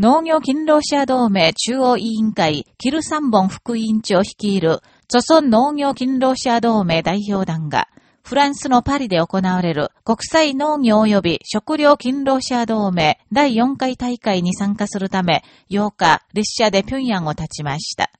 農業勤労者同盟中央委員会、キル三本副委員長率いる、著村農業勤労者同盟代表団が、フランスのパリで行われる国際農業及び食料勤労者同盟第4回大会に参加するため、8日、列車で平壌を立ちました。